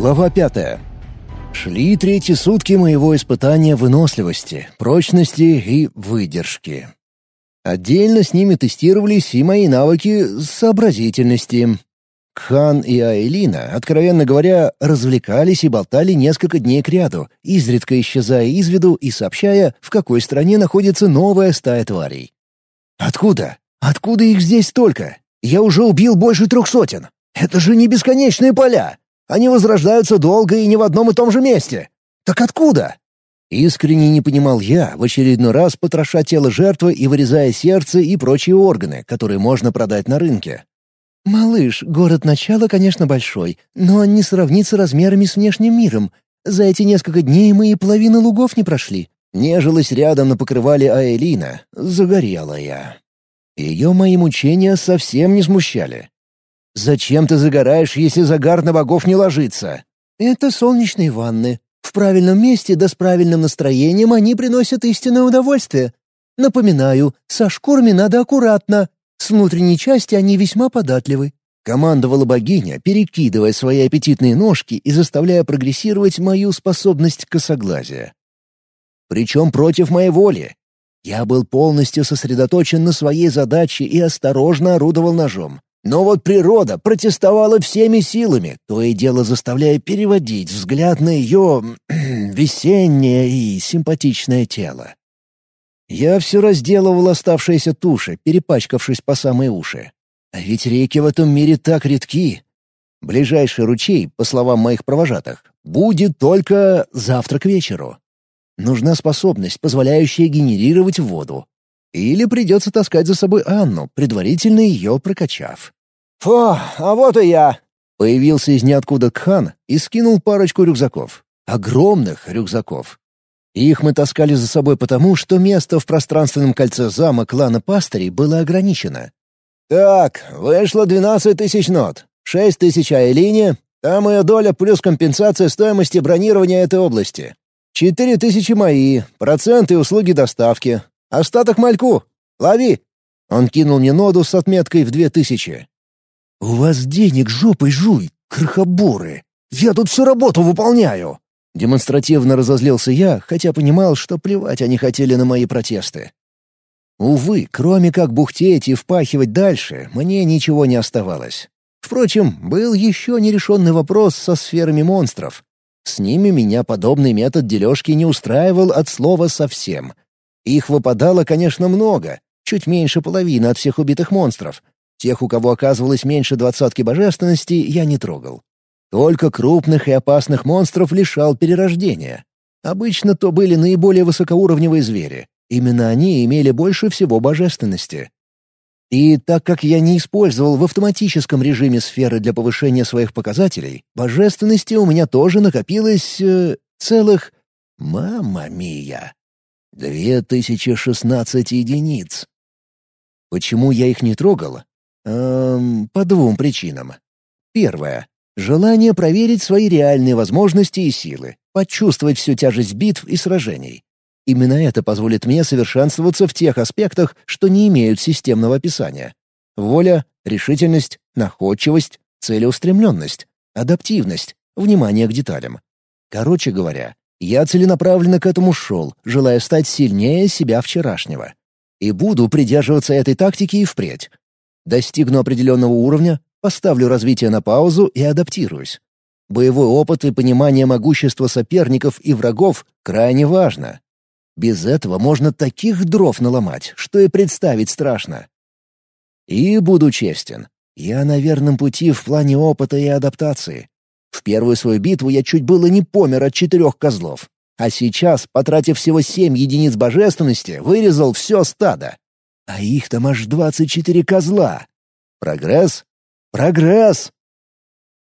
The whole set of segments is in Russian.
Глава пятая. Шли третьи сутки моего испытания выносливости, прочности и выдержки. Отдельно с ними тестировались и мои навыки сообразительности. Кхан и Айлина, откровенно говоря, развлекались и болтали несколько дней кряду, изредка исчезая из виду и сообщая, в какой стране находится новая стая тварей. «Откуда? Откуда их здесь столько? Я уже убил больше трех сотен. Это же не бесконечные поля. Они возрождаются долго и не в одном и том же месте. Так откуда?» Искренне не понимал я, в очередной раз потроша тело жертвы и вырезая сердце и прочие органы, которые можно продать на рынке. «Малыш, город начала, конечно, большой, но он не сравнится размерами с внешним миром. За эти несколько дней мы и половины лугов не прошли». Нежилась рядом на покрывале Аэлина, загорелая. Ее мои мучения совсем не смущали. «Зачем ты загораешь, если загар на богов не ложится?» «Это солнечные ванны. В правильном месте да с правильным настроением они приносят истинное удовольствие. Напоминаю, со шкурами надо аккуратно. С внутренней части они весьма податливы». Командовала богиня, перекидывая свои аппетитные ножки и заставляя прогрессировать мою способность косоглазия. Причем против моей воли. Я был полностью сосредоточен на своей задаче и осторожно орудовал ножом. Но вот природа протестовала всеми силами, то и дело заставляя переводить взгляд на ее весеннее и симпатичное тело. Я все разделывал оставшиеся туши, перепачкавшись по самые уши. А ведь реки в этом мире так редки. Ближайший ручей, по словам моих провожатых, будет только завтра к вечеру. Нужна способность, позволяющая генерировать воду, или придется таскать за собой Анну, предварительно ее прокачав. «Фу, а вот и я!» Появился из ниоткуда Кхан и скинул парочку рюкзаков. Огромных рюкзаков. Их мы таскали за собой потому, что место в пространственном кольце зама клана пастырей было ограничено. «Так, вышло двенадцать тысяч нот, шесть тысяч Айлине, там ее доля плюс компенсация стоимости бронирования этой области. Четыре тысячи мои, проценты и услуги доставки, Остаток мальку! Лови!» Он кинул мне ноду с отметкой в две тысячи. «У вас денег жопой жуй, крохоборы! Я тут всю работу выполняю!» Демонстративно разозлился я, хотя понимал, что плевать они хотели на мои протесты. Увы, кроме как бухтеть и впахивать дальше, мне ничего не оставалось. Впрочем, был еще нерешенный вопрос со сферами монстров. С ними меня подобный метод дележки не устраивал от слова совсем — их выпадало, конечно, много, чуть меньше половины от всех убитых монстров. Тех, у кого оказывалось меньше двадцатки божественности, я не трогал. Только крупных и опасных монстров лишал перерождения. Обычно то были наиболее высокоуровневые звери. Именно они имели больше всего божественности. И так как я не использовал в автоматическом режиме сферы для повышения своих показателей, божественности у меня тоже накопилось... Э, целых... Мамма мия! Две тысячи шестнадцать единиц. Почему я их не трогал? Эм, по двум причинам. Первое. Желание проверить свои реальные возможности и силы, почувствовать всю тяжесть битв и сражений. Именно это позволит мне совершенствоваться в тех аспектах, что не имеют системного описания. Воля, решительность, находчивость, целеустремленность, адаптивность, внимание к деталям. Короче говоря, я целенаправленно к этому шел, желая стать сильнее себя вчерашнего. И буду придерживаться этой тактики и впредь. Достигну определенного уровня, поставлю развитие на паузу и адаптируюсь. Боевой опыт и понимание могущества соперников и врагов крайне важно. Без этого можно таких дров наломать, что и представить страшно. И буду честен, я на верном пути в плане опыта и адаптации. В первую свою битву я чуть было не помер от четырех козлов. А сейчас, потратив всего семь единиц божественности, вырезал все стадо. А их там аж двадцать четыре козла. Прогресс? Прогресс!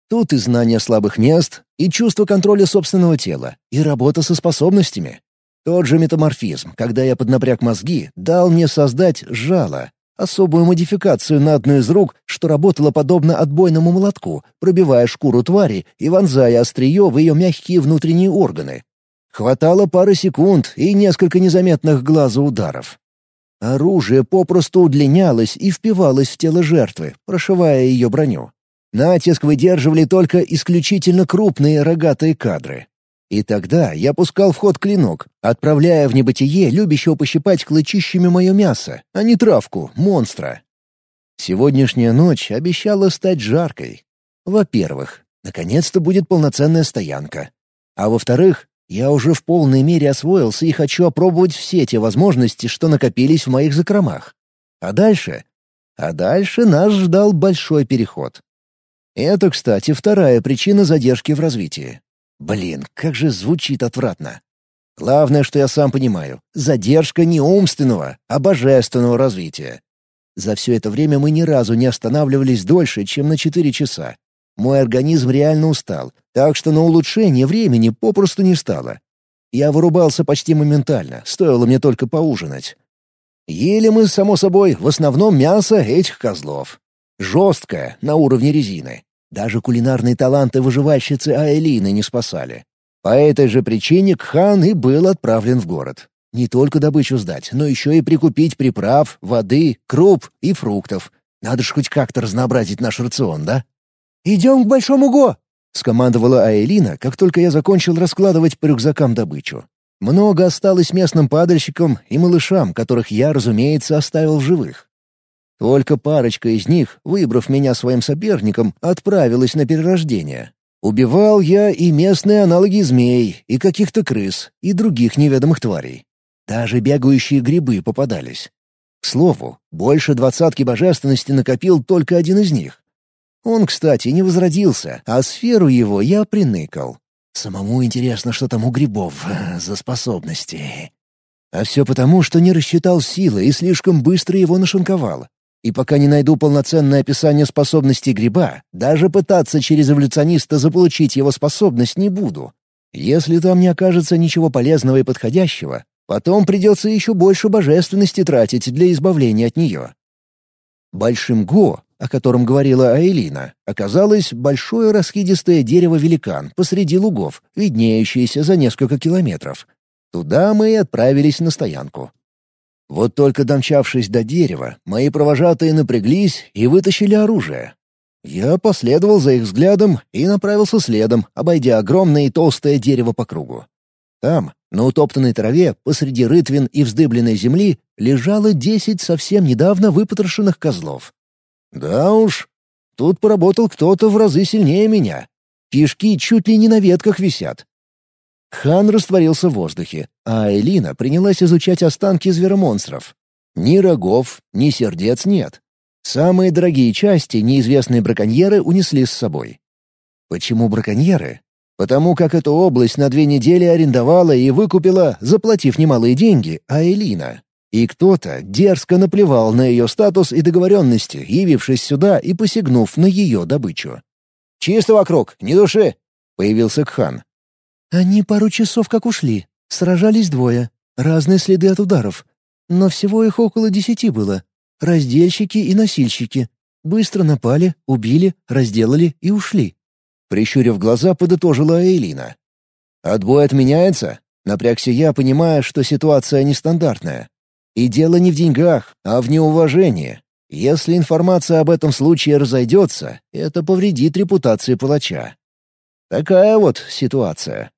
Тут и знание слабых мест, и чувство контроля собственного тела, и работа со способностями. Тот же метаморфизм, когда я поднапряг мозги, дал мне создать жало, особую модификацию на одну из рук, что работала подобно отбойному молотку, пробивая шкуру твари и вонзая острие в ее мягкие внутренние органы. Хватало пары секунд и несколько незаметных глазу ударов. Оружие попросту удлинялось и впивалось в тело жертвы, прошивая ее броню. Натиск выдерживали только исключительно крупные рогатые кадры. И тогда я пускал в ход клинок, отправляя в небытие любящего пощипать клычищами мое мясо, а не травку, монстра. Сегодняшняя ночь обещала стать жаркой. Во-первых, наконец-то будет полноценная стоянка. А во-вторых, я уже в полной мере освоился и хочу опробовать все те возможности, что накопились в моих закромах. А дальше? А дальше нас ждал большой переход. Это, кстати, вторая причина задержки в развитии. Блин, как же звучит отвратно. Главное, что я сам понимаю, задержка не умственного, а божественного развития. За все это время мы ни разу не останавливались дольше, чем на 4 часа. Мой организм реально устал, так что на улучшение времени попросту не стало. Я вырубался почти моментально, стоило мне только поужинать. Ели мы, само собой, в основном мясо этих козлов. Жесткое, на уровне резины. Даже кулинарные таланты выживальщицы Аэлины не спасали. По этой же причине Кхан и был отправлен в город. Не только добычу сдать, но еще и прикупить приправ, воды, круп и фруктов. Надо ж хоть как-то разнообразить наш рацион, да? «Идем к Большому Го!» — скомандовала Аэлина, как только я закончил раскладывать по рюкзакам добычу. Много осталось местным падальщикам и малышам, которых я, разумеется, оставил в живых. Только парочка из них, выбрав меня своим соперником, отправилась на перерождение. Убивал я и местные аналоги змей, и каких-то крыс, и других неведомых тварей. Даже бегающие грибы попадались. К слову, больше двадцатки божественности накопил только один из них. Он, кстати, не возродился, а сферу его я приныкал. Самому интересно, что там у грибов за способности. А все потому, что не рассчитал силы и слишком быстро его нашинковал. И пока не найду полноценное описание способностей гриба, даже пытаться через эволюциониста заполучить его способность не буду. Если там не окажется ничего полезного и подходящего, потом придется еще больше божественности тратить для избавления от нее. Большим Го, о котором говорила Аэлина, оказалось большое раскидистое дерево-великан посреди лугов, виднеющееся за несколько километров. Туда мы и отправились на стоянку. Вот только домчавшись до дерева, мои провожатые напряглись и вытащили оружие. Я последовал за их взглядом и направился следом, обойдя огромное и толстое дерево по кругу. Там, на утоптанной траве, посреди рытвин и вздыбленной земли, лежало десять совсем недавно выпотрошенных козлов. Да уж, тут поработал кто-то в разы сильнее меня. Кишки чуть ли не на ветках висят. Хан растворился в воздухе, а Элина принялась изучать останки зверомонстров. Ни рогов, ни сердец нет. Самые дорогие части неизвестные браконьеры унесли с собой. Почему браконьеры? Потому как эту область на две недели арендовала и выкупила, заплатив немалые деньги, а Элина. И кто-то дерзко наплевал на ее статус и договоренности, явившись сюда и посягнув на ее добычу. «Чисто вокруг, ни души!» — появился Кхан. Они пару часов как ушли. Сражались двое. Разные следы от ударов. Но всего их около десяти было. Раздельщики и носильщики. Быстро напали, убили, разделали и ушли. Прищурив глаза, подытожила Эйлина. «Отбой отменяется?» Напрягся я, понимая, что ситуация нестандартная. И дело не в деньгах, а в неуважении. Если информация об этом случае разойдется, это повредит репутации палача. Такая вот ситуация.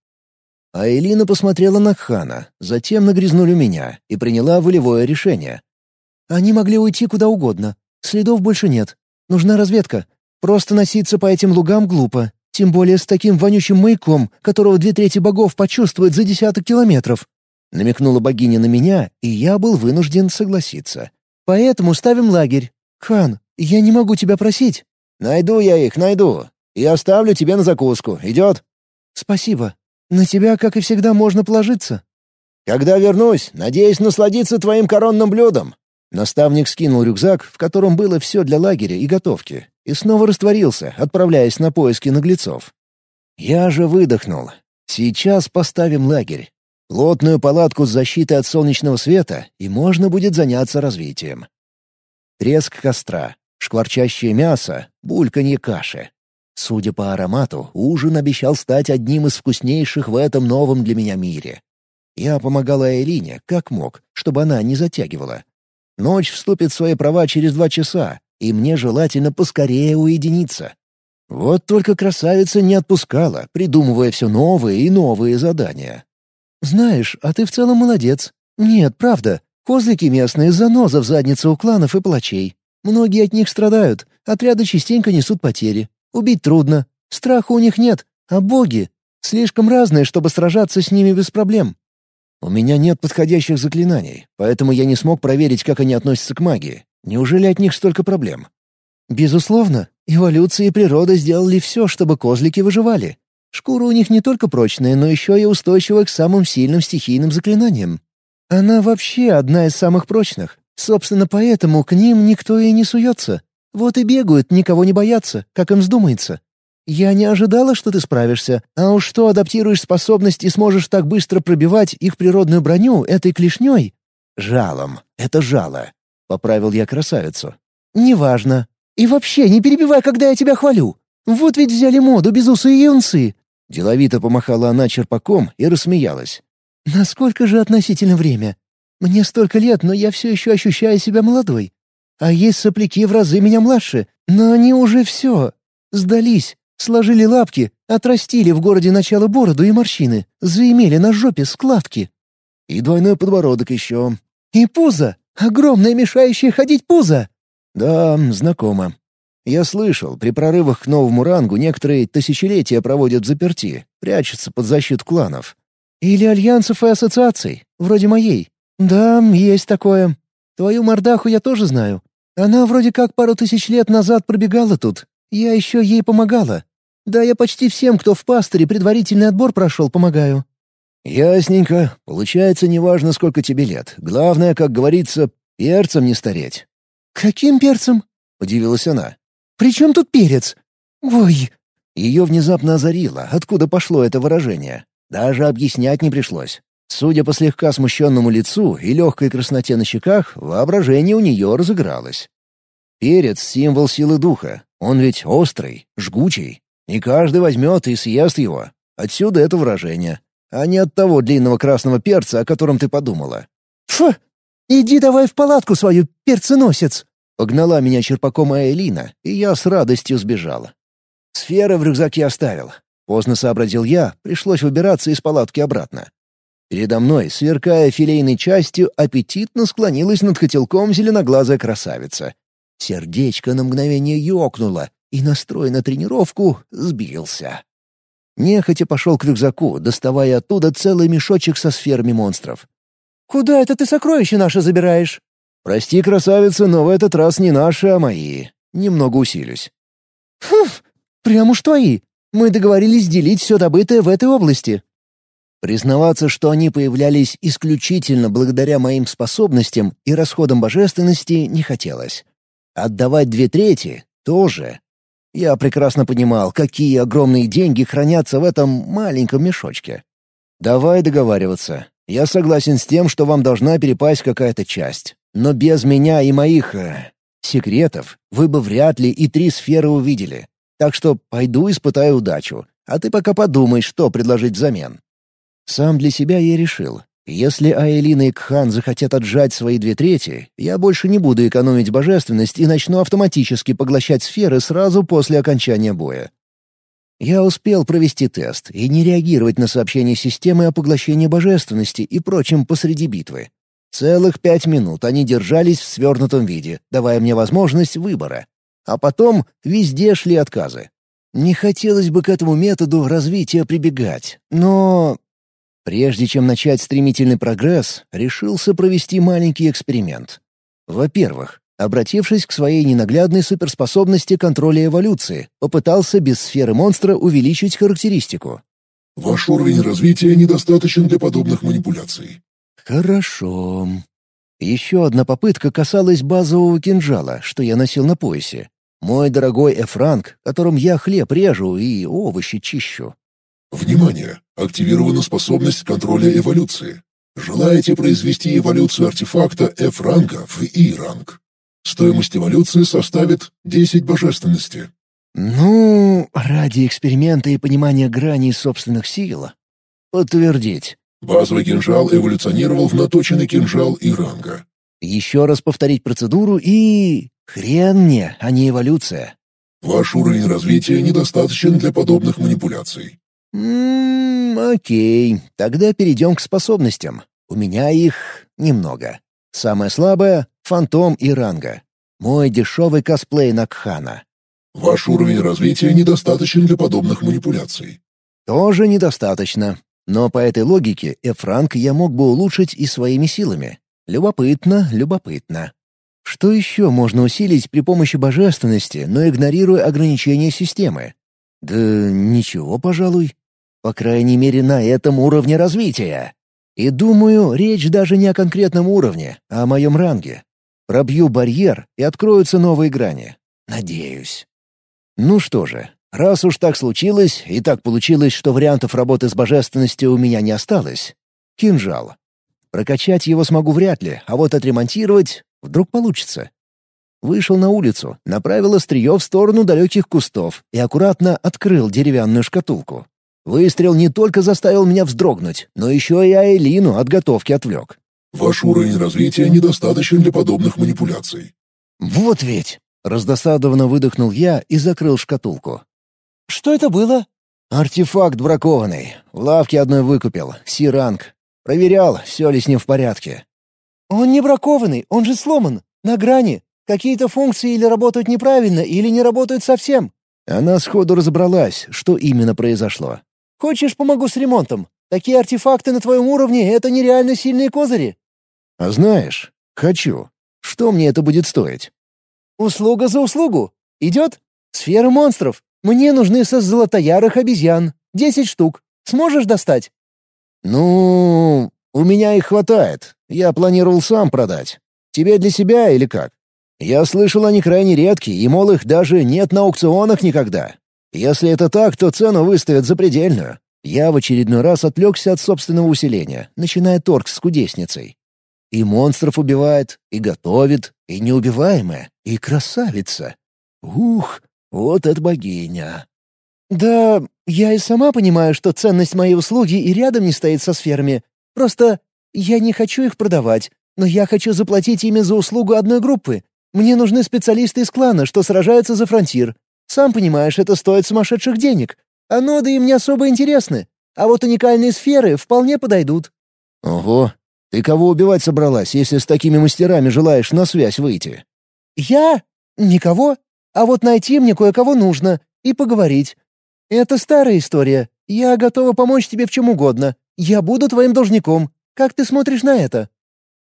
А Элина посмотрела на Хана, затем на грязнулю меня и приняла волевое решение. «Они могли уйти куда угодно. Следов больше нет. Нужна разведка. Просто носиться по этим лугам глупо. Тем более с таким вонючим маяком, которого две трети богов почувствуют за десяток километров». Намекнула богиня на меня, и я был вынужден согласиться. «Поэтому ставим лагерь. Хан, я не могу тебя просить». «Найду я их, найду. И оставлю тебе на закуску. Идет?» «Спасибо. На тебя, как и всегда, можно положиться». «Когда вернусь, надеюсь насладиться твоим коронным блюдом». Наставник скинул рюкзак, в котором было все для лагеря и готовки, и снова растворился, отправляясь на поиски наглецов. Я же выдохнул. Сейчас поставим лагерь. Плотную палатку с защитой от солнечного света, и можно будет заняться развитием. Треск костра, шкварчащее мясо, бульканье каши. Судя по аромату, ужин обещал стать одним из вкуснейших в этом новом для меня мире. Я помогала Элине, как мог, чтобы она не затягивала. Ночь вступит в свои права через два часа, и мне желательно поскорее уединиться. Вот только красавица не отпускала, придумывая все новые и новые задания. «Знаешь, а ты в целом молодец. Нет, правда. Козлики местные — заноза в заднице у кланов и палачей. Многие от них страдают, отряды частенько несут потери. Убить трудно, страха у них нет, а боги слишком разные, чтобы сражаться с ними без проблем. У меня нет подходящих заклинаний, поэтому я не смог проверить, как они относятся к магии. Неужели от них столько проблем? Безусловно, эволюция и природа сделали все, чтобы козлики выживали. Шкура у них не только прочная, но еще и устойчива к самым сильным стихийным заклинаниям. Она вообще одна из самых прочных. Собственно, поэтому к ним никто и не суется. Вот и бегают, никого не боятся, как им вздумается. Я не ожидала, что ты справишься, а уж что адаптируешь способность и сможешь так быстро пробивать их природную броню этой клешней. Жалом. Это жало. Поправил я красавицу. Неважно. И вообще, не перебивай, когда я тебя хвалю. Вот ведь взяли моду без усы и юнцы. Деловито помахала она черпаком и рассмеялась. Насколько же относительно время? Мне столько лет, но я все еще ощущаю себя молодой. А есть сопляки в разы меня младше, но они уже все. Сдались, Сложили лапки, отрастили в городе начало бороду и морщины, заимели на жопе складки. И двойной подбородок еще. И пузо! Огромное мешающее ходить пузо! Да, знакомо. Я слышал, при прорывах к новому рангу некоторые тысячелетия проводят заперти, прячутся под защиту кланов. Или альянсов и ассоциаций, вроде моей. Да, есть такое. Твою мордаху я тоже знаю. Она вроде как пару тысяч лет назад пробегала тут. Я еще ей помогала. Да я почти всем, кто в пастыре предварительный отбор прошел, помогаю». «Ясненько. Получается, неважно, сколько тебе лет. Главное, как говорится, перцем не стареть». «Каким перцем?» — удивилась она. «При чем тут перец? Ой!» Ее внезапно озарило, откуда пошло это выражение. Даже объяснять не пришлось. Судя по слегка смущенному лицу и легкой красноте на щеках, воображение у нее разыгралось. Перец — символ силы духа. Он ведь острый, жгучий, не каждый возьмет и съест его. Отсюда это выражение. А не от того длинного красного перца, о котором ты подумала. «Фу! Иди давай в палатку свою, перценосец!» Погнала меня черпаком Аэлина, и я с радостью сбежала. Сферы в рюкзаке оставил. Поздно сообразил я, пришлось выбираться из палатки обратно. Передо мной, сверкая филейной частью, аппетитно склонилась над котелком зеленоглазая красавица. Сердечко на мгновение ёкнуло, и настрой на тренировку сбился. Нехотя пошел к рюкзаку, доставая оттуда целый мешочек со сферами монстров. «Куда это ты сокровища наши забираешь?» «Прости, красавица, но в этот раз не наши, а мои. Немного усилюсь». «Хм, прям уж твои. Мы договорились делить все добытое в этой области». Признаваться, что они появлялись исключительно благодаря моим способностям и расходам божественности, не хотелось. Отдавать две трети — тоже. Я прекрасно понимал, какие огромные деньги хранятся в этом маленьком мешочке. Давай договариваться. Я согласен с тем, что вам должна перепасть какая-то часть. Но без меня и моих... Э, секретов вы бы вряд ли и три сферы увидели. Так что пойду испытаю удачу, а ты пока подумай, что предложить взамен. Сам для себя я решил, если Аэлина и Кхан захотят отжать свои две трети, я больше не буду экономить божественность и начну автоматически поглощать сферы сразу после окончания боя. Я успел провести тест и не реагировать на сообщения системы о поглощении божественности и прочем посреди битвы. Целых пять минут они держались в свернутом виде, давая мне возможность выбора. А потом везде шли отказы. Не хотелось бы к этому методу развития прибегать, но Прежде чем начать стремительный прогресс, решился провести маленький эксперимент. Во-первых, обратившись к своей ненаглядной суперспособности контроля эволюции, попытался без сферы монстра увеличить характеристику. Ваш уровень развития недостаточен для подобных манипуляций. Хорошо. Еще одна попытка касалась базового кинжала, что я носил на поясе. Мой дорогой Эфранк, которым я хлеб режу и овощи чищу. Внимание! Активирована способность контроля эволюции. Желаете произвести эволюцию артефакта F-ранга в И-ранг. Стоимость эволюции составит 10 божественности. Ну, ради эксперимента и понимания граней собственных сил. Подтвердить. Базовый кинжал эволюционировал в наточенный кинжал И-ранга. Еще раз повторить процедуру и... Хрен мне, а не эволюция. Ваш уровень развития недостаточен для подобных манипуляций. Ммм, окей. Тогда перейдем к способностям. У меня их немного. Самое слабое — фантом и ранга. Мой дешевый косплей Накхана. Ваш уровень развития недостаточен для подобных манипуляций. Тоже недостаточно. Но по этой логике Эфранг я мог бы улучшить и своими силами. Любопытно, любопытно. Что еще можно усилить при помощи божественности, но игнорируя ограничения системы? Да ничего, пожалуй. По крайней мере, на этом уровне развития. И думаю, речь даже не о конкретном уровне, а о моем ранге. Пробью барьер, и откроются новые грани. Надеюсь. Ну что же, раз уж так случилось, и так получилось, что вариантов работы с божественностью у меня не осталось. Кинжал. Прокачать его смогу вряд ли, а вот отремонтировать вдруг получится. Вышел на улицу, направил острие в сторону далеких кустов и аккуратно открыл деревянную шкатулку. Выстрел не только заставил меня вздрогнуть, но еще и Айлину от готовки отвлек. Ваш уровень развития недостаточен для подобных манипуляций. «Вот ведь!» — раздосадованно выдохнул я и закрыл шкатулку. «Что это было?» «Артефакт бракованный. В лавке одной выкупил. Си-ранг. Проверял, все ли с ним в порядке». «Он не бракованный, он же сломан. На грани. Какие-то функции или работают неправильно, или не работают совсем». Она сходу разобралась, что именно произошло. Хочешь, помогу с ремонтом? Такие артефакты на твоем уровне — это нереально сильные козыри». «А знаешь, хочу. Что мне это будет стоить?» «Услуга за услугу. Идет? Сфера монстров. Мне нужны со золотоярых обезьян. Десять штук. Сможешь достать?» «Ну, у меня их хватает. Я планировал сам продать. Тебе для себя или как? Я слышал, они крайне редкие, и, мол, их даже нет на аукционах никогда. Если это так, то цену выставят запредельную. Я в очередной раз отвлекся от собственного усиления, начиная торг с кудесницей. И монстров убивает, и готовит, и неубиваемая, и красавица. Ух, вот это богиня. «Да, я и сама понимаю, что ценность моей услуги и рядом не стоит со сферами. Просто я не хочу их продавать, но я хочу заплатить ими за услугу одной группы. Мне нужны специалисты из клана, что сражаются за фронтир, сам понимаешь, это стоит сумасшедших денег. А ноды им не особо интересны. А вот уникальные сферы вполне подойдут». «Ого! Ты кого убивать собралась, если с такими мастерами желаешь на связь выйти?» «Я? Никого. А вот найти мне кое-кого нужно и поговорить. Это старая история. Я готова помочь тебе в чем угодно. Я буду твоим должником. Как ты смотришь на это?»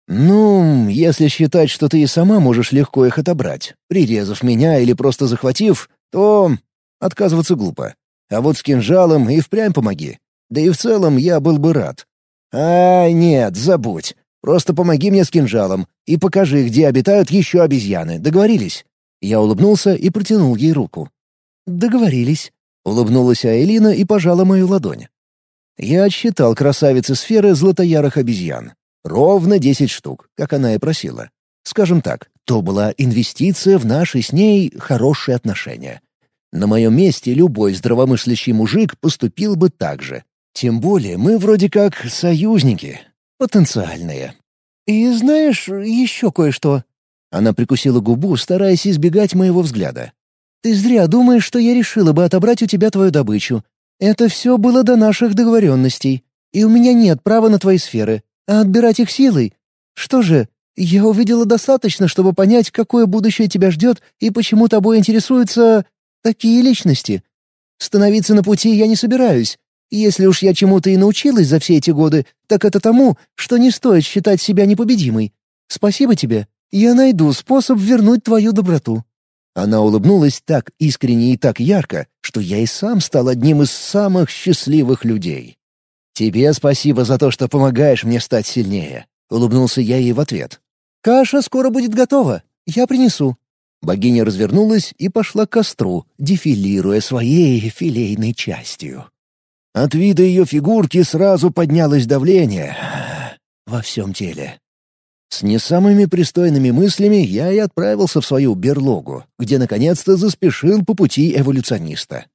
«Ну, если считать, что ты и сама можешь легко их отобрать, прирезав меня или просто захватив, то отказываться глупо. А вот с кинжалом и впрямь помоги. Да и в целом я был бы рад. А, нет, забудь. Просто помоги мне с кинжалом и покажи, где обитают еще обезьяны. Договорились?» Я улыбнулся и протянул ей руку. «Договорились», — улыбнулась Айлина и пожала мою ладонь. Я отсчитал красавицы сферы златоярых обезьян. Ровно десять штук, как она и просила. Скажем так, то была инвестиция в наши с ней хорошие отношения. На моем месте любой здравомыслящий мужик поступил бы так же. Тем более мы вроде как союзники. Потенциальные. «И знаешь, еще кое-что». Она прикусила губу, стараясь избегать моего взгляда. «Ты зря думаешь, что я решила бы отобрать у тебя твою добычу. Это все было до наших договоренностей. И у меня нет права на твои сферы. А отбирать их силой? Что же, я увидела достаточно, чтобы понять, какое будущее тебя ждет и почему тобой интересуются такие личности. Становиться на пути я не собираюсь. Если уж я чему-то и научилась за все эти годы, так это тому, что не стоит считать себя непобедимой. Спасибо тебе. Я найду способ вернуть твою доброту». Она улыбнулась так искренне и так ярко, что я и сам стал одним из самых счастливых людей. «Тебе спасибо за то, что помогаешь мне стать сильнее», — улыбнулся я ей в ответ. «Каша скоро будет готова. Я принесу». Богиня развернулась и пошла к костру, дефилируя своей филейной частью. От вида ее фигурки сразу поднялось давление во всем теле. С не самыми пристойными мыслями я и отправился в свою берлогу, где наконец-то заспешил по пути эволюциониста.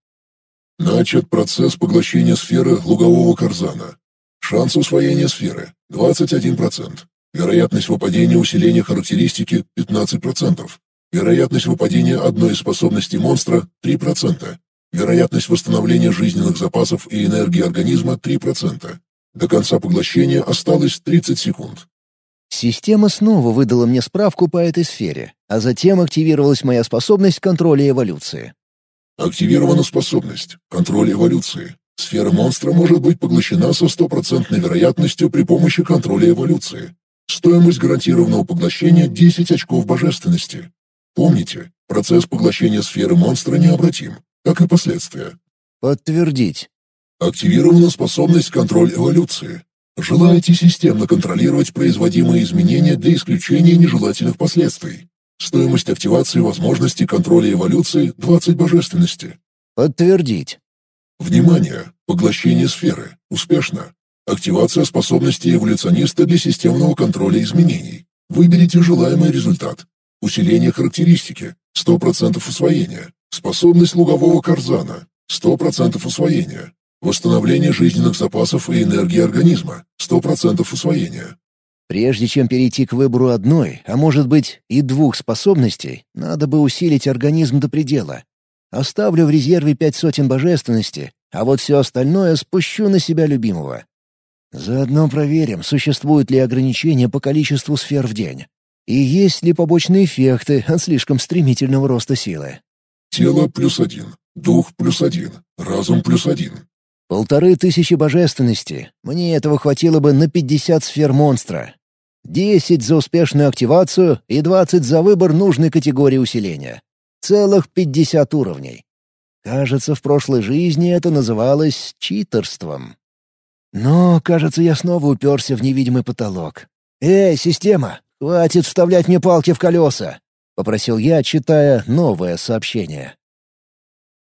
Начат процесс поглощения сферы лугового карзана. Шанс усвоения сферы — 21%. Вероятность выпадения усиления характеристики — 15%. Вероятность выпадения одной из способностей монстра — 3%. Вероятность восстановления жизненных запасов и энергии организма — 3%. До конца поглощения осталось 30 секунд. Система снова выдала мне справку по этой сфере, а затем активировалась моя способность контроля эволюции. Активирована способность «Контроль эволюции». Сфера монстра может быть поглощена со стопроцентной вероятностью при помощи контроля эволюции. Стоимость гарантированного поглощения — 10 очков божественности. Помните, процесс поглощения сферы монстра необратим, как и последствия. Подтвердить. Активирована способность «Контроль эволюции». Желаете системно контролировать производимые изменения для исключения нежелательных последствий. Стоимость активации возможности контроля эволюции — 20 божественности. Подтвердить. Внимание! Поглощение сферы. Успешно. Активация способности эволюциониста для системного контроля изменений. Выберите желаемый результат. Усиление характеристики. 100% усвоения. Способность лугового карзана. 100% усвоения. Восстановление жизненных запасов и энергии организма. 100% усвоения. Прежде чем перейти к выбору одной, а может быть и двух способностей, надо бы усилить организм до предела. Оставлю в резерве пять сотен божественности, а вот все остальное спущу на себя любимого. Заодно проверим, существуют ли ограничения по количеству сфер в день. И есть ли побочные эффекты от слишком стремительного роста силы. Тело плюс один, дух плюс один, разум плюс один. Полторы тысячи божественности. Мне этого хватило бы на пятьдесят сфер монстра. Десять за успешную активацию и двадцать за выбор нужной категории усиления. Целых пятьдесят уровней. Кажется, в прошлой жизни это называлось читерством. Но, кажется, я снова уперся в невидимый потолок. «Эй, система, хватит вставлять мне палки в колеса!» — попросил я, читая новое сообщение.